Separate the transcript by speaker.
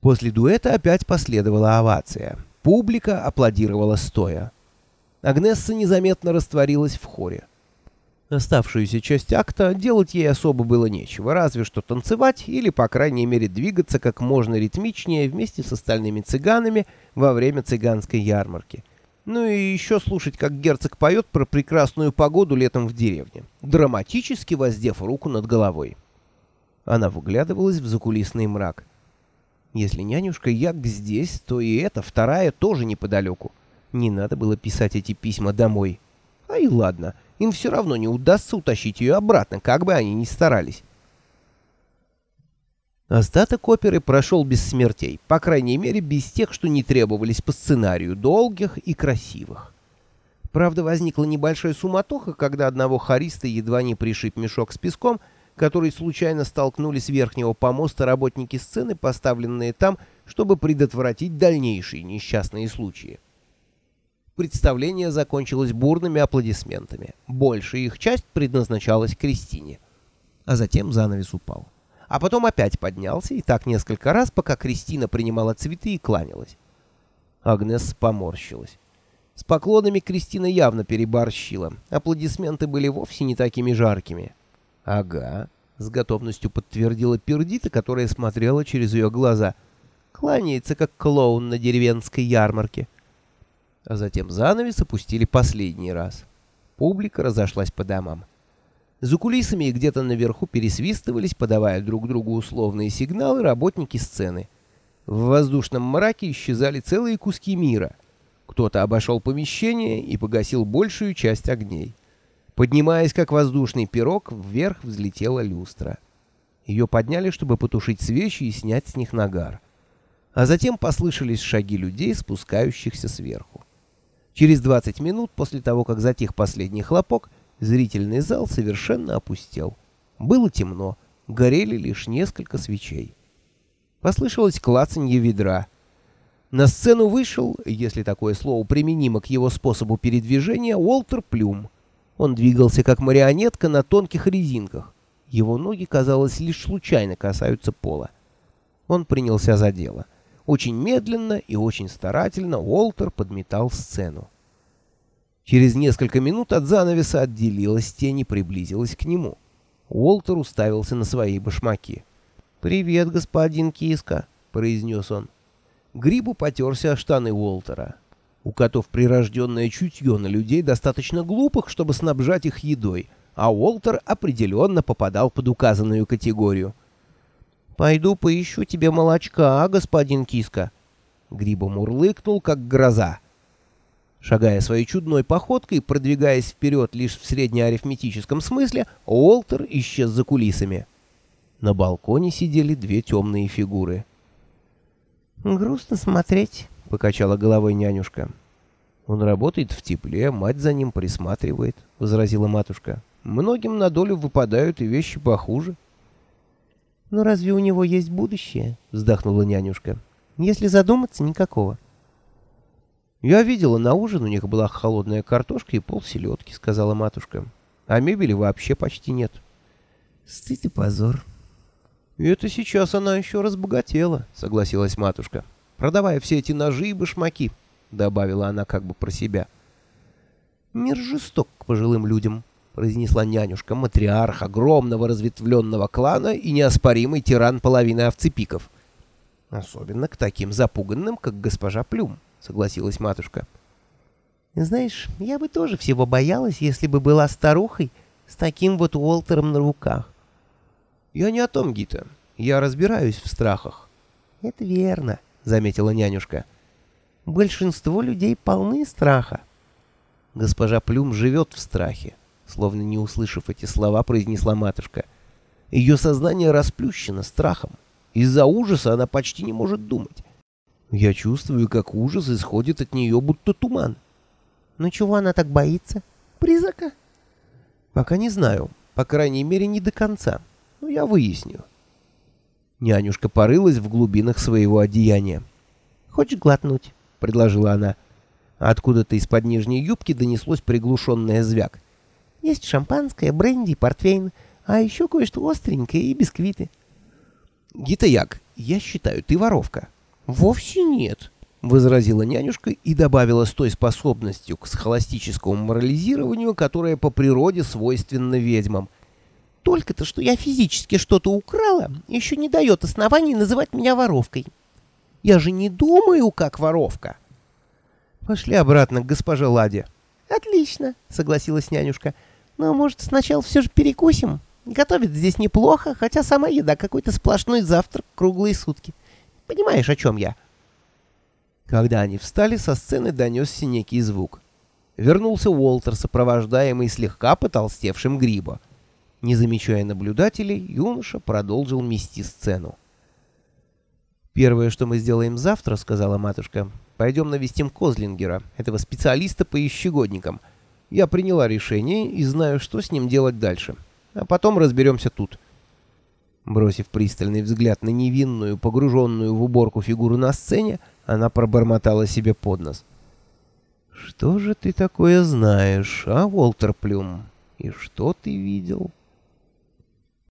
Speaker 1: После дуэта опять последовала овация. Публика аплодировала стоя. Агнесса незаметно растворилась в хоре. Оставшуюся часть акта делать ей особо было нечего, разве что танцевать или, по крайней мере, двигаться как можно ритмичнее вместе с остальными цыганами во время цыганской ярмарки. Ну и еще слушать, как герцог поет про прекрасную погоду летом в деревне, драматически воздев руку над головой. Она выглядывалась в закулисный мрак. Если нянюшка Як здесь, то и эта, вторая, тоже неподалеку. Не надо было писать эти письма домой. А и ладно, им все равно не удастся утащить ее обратно, как бы они ни старались. Остаток оперы прошел без смертей, по крайней мере, без тех, что не требовались по сценарию, долгих и красивых. Правда, возникла небольшая суматоха, когда одного хориста едва не пришиб мешок с песком, который случайно столкнули с верхнего помоста работники сцены, поставленные там, чтобы предотвратить дальнейшие несчастные случаи. Представление закончилось бурными аплодисментами. Большая их часть предназначалась Кристине. А затем занавес упал. А потом опять поднялся, и так несколько раз, пока Кристина принимала цветы и кланялась. Агнес поморщилась. С поклонами Кристина явно переборщила. Аплодисменты были вовсе не такими жаркими. «Ага», — с готовностью подтвердила Пердита, которая смотрела через ее глаза. «Кланяется, как клоун на деревенской ярмарке». А затем занавес опустили последний раз. Публика разошлась по домам. За кулисами и где-то наверху пересвистывались, подавая друг другу условные сигналы работники сцены. В воздушном мраке исчезали целые куски мира. Кто-то обошел помещение и погасил большую часть огней. Поднимаясь, как воздушный пирог, вверх взлетела люстра. Ее подняли, чтобы потушить свечи и снять с них нагар. А затем послышались шаги людей, спускающихся сверху. Через 20 минут после того, как затих последний хлопок, зрительный зал совершенно опустел. Было темно, горели лишь несколько свечей. Послышалось клацанье ведра. На сцену вышел, если такое слово применимо к его способу передвижения, Уолтер Плюм. Он двигался как марионетка на тонких резинках. Его ноги, казалось, лишь случайно касаются пола. Он принялся за дело. Очень медленно и очень старательно Уолтер подметал сцену. Через несколько минут от занавеса отделилась тень и приблизилась к нему. Уолтер уставился на свои башмаки. «Привет, господин Киска», — произнес он. Грибу потерся о штаны Уолтера. У котов прирожденное чутье на людей достаточно глупых, чтобы снабжать их едой, а Уолтер определенно попадал под указанную категорию. «Пойду поищу тебе молочка, а, господин Киска?» Гриба мурлыкнул, как гроза. Шагая своей чудной походкой, продвигаясь вперед лишь в среднеарифметическом смысле, Уолтер исчез за кулисами. На балконе сидели две темные фигуры. «Грустно смотреть», — покачала головой нянюшка. «Он работает в тепле, мать за ним присматривает», — возразила матушка. «Многим на долю выпадают и вещи похуже».
Speaker 2: «Но разве у него есть будущее?» — вздохнула нянюшка. «Если задуматься, никакого».
Speaker 1: «Я видела, на ужин у них была холодная картошка и полселедки», — сказала матушка. «А мебели вообще почти нет».
Speaker 2: «Стыд и позор».
Speaker 1: «Это сейчас она еще разбогатела», — согласилась матушка. «Продавая все эти ножи и башмаки», — добавила она как бы про себя.
Speaker 2: «Мир жесток к пожилым людям», — произнесла нянюшка,
Speaker 1: матриарх огромного разветвленного клана и неоспоримый тиран половины овцепиков. «Особенно к таким запуганным, как госпожа Плюм». — согласилась матушка.
Speaker 2: «Знаешь, я бы тоже всего боялась, если бы была старухой с таким вот Уолтером на руках».
Speaker 1: «Я не о том, Гита. Я разбираюсь в страхах».
Speaker 2: «Это верно», — заметила нянюшка. «Большинство людей полны страха».
Speaker 1: «Госпожа Плюм живет в страхе», — словно не услышав эти слова, произнесла матушка. «Ее сознание расплющено страхом. Из-за ужаса она почти не может думать. Я чувствую, как ужас исходит от нее, будто туман.
Speaker 2: Но чего она так боится? Призрака?
Speaker 1: Пока не знаю. По крайней мере, не до конца. Но я выясню. Нянюшка порылась в глубинах своего одеяния.
Speaker 2: «Хочешь глотнуть?» — предложила она.
Speaker 1: Откуда-то из-под нижней юбки донеслось приглушенное звяк.
Speaker 2: «Есть шампанское, бренди, портвейн, а еще кое-что остренькое и бисквиты».
Speaker 1: «Гитаяк, я считаю, ты воровка».
Speaker 2: «Вовсе нет», —
Speaker 1: возразила нянюшка и добавила с той способностью к схоластическому морализированию, которая по природе свойственна ведьмам.
Speaker 2: «Только-то, что я физически что-то украла, еще не дает оснований называть меня воровкой. Я же не думаю, как воровка».
Speaker 1: «Пошли обратно к госпоже Ладе».
Speaker 2: «Отлично», — согласилась нянюшка. «Но, может, сначала все же перекусим? Готовит здесь неплохо, хотя сама еда какой-то сплошной завтрак круглые сутки. Понимаешь, о чем я?»
Speaker 1: Когда они встали, со сцены донесся некий звук. Вернулся Уолтер, сопровождаемый слегка потолстевшим Гриба. Не замечая наблюдателей, юноша продолжил мести сцену. «Первое, что мы сделаем завтра, — сказала матушка, — пойдем навестим Козлингера, этого специалиста по ищегодникам. Я приняла решение и знаю, что с ним делать дальше. А потом разберемся тут». Бросив пристальный взгляд на невинную, погруженную в уборку фигуру на сцене, она пробормотала себе под нос. «Что же ты такое знаешь, а, Уолтер Плюм? И что ты видел?»